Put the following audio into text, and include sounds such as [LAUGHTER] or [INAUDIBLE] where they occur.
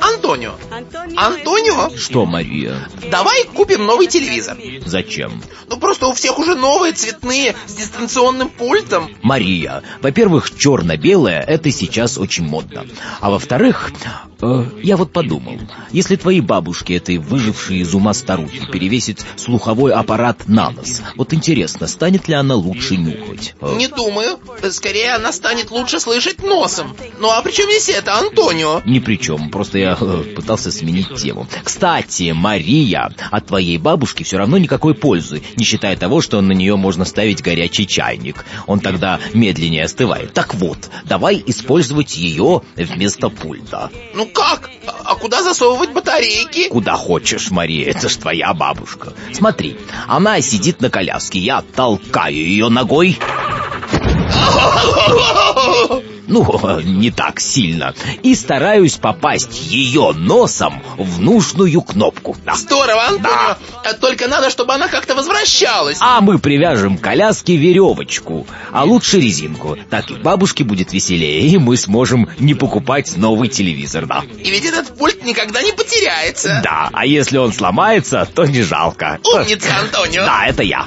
Антонио. Антонио, Что, Мария? давай купим новый телевизор. Зачем? Ну просто у всех уже новые, цветные, с дистанционным пультом. Мария, во-первых, черно-белое — это сейчас очень модно. А во-вторых, э, я вот подумал, если твоей бабушке, этой выжившей из ума старухи, перевесить слуховой аппарат на нос, вот интересно, станет ли она лучше нюхать? Э, Не думаю. Скорее, она станет лучше слышать носом. Ну а при чем здесь это, Антонио? Ни при чем, просто я э, пытался сменить тему. Кстати, Мария, от твоей бабушки все равно никакой пользы, не считая того, что на нее можно ставить горячий чайник. Он тогда медленнее остывает. Так вот, давай использовать ее вместо пульта. Ну как? А куда засовывать батарейки? Куда хочешь, Мария, это ж твоя бабушка. Смотри, она сидит на коляске, я толкаю ее ногой. [LAUGHS] Ну, не так сильно. И стараюсь попасть ее носом в нужную кнопку. Да. Здорово, Антонио. А Только надо, чтобы она как-то возвращалась. А мы привяжем к коляске веревочку, а лучше резинку. Так и бабушке будет веселее, и мы сможем не покупать новый телевизор, да. И ведь этот пульт никогда не потеряется. Да, а если он сломается, то не жалко. Умница, Антонио. Да, это я.